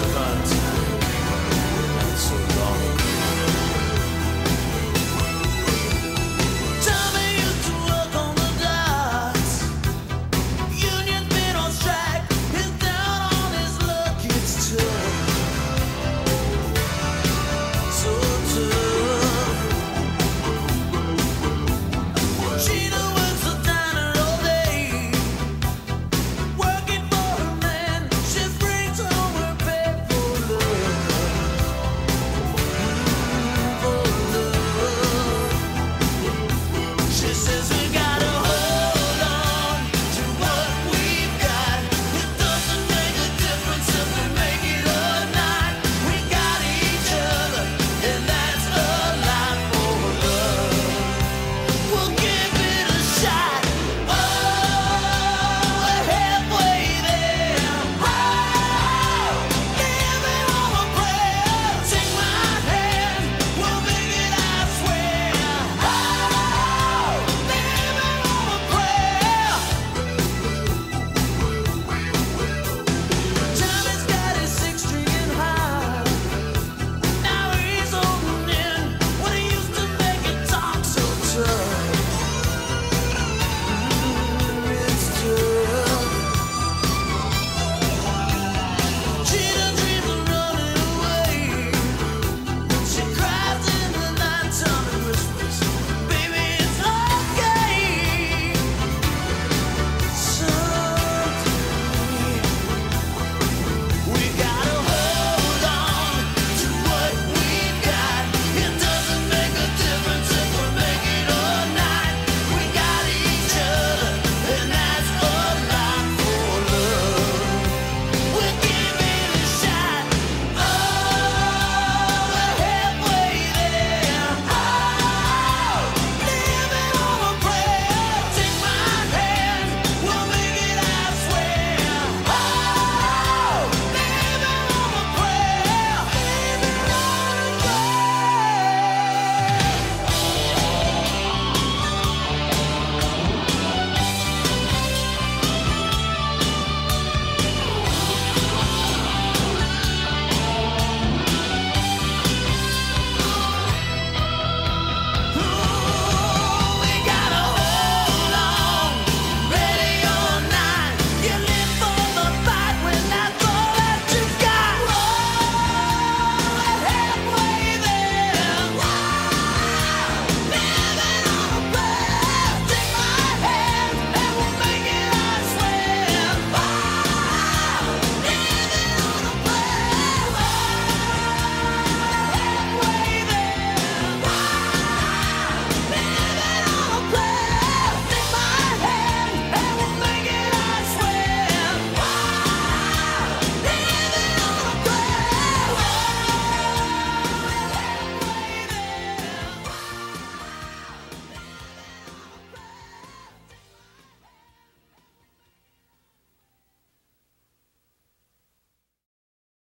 consequence.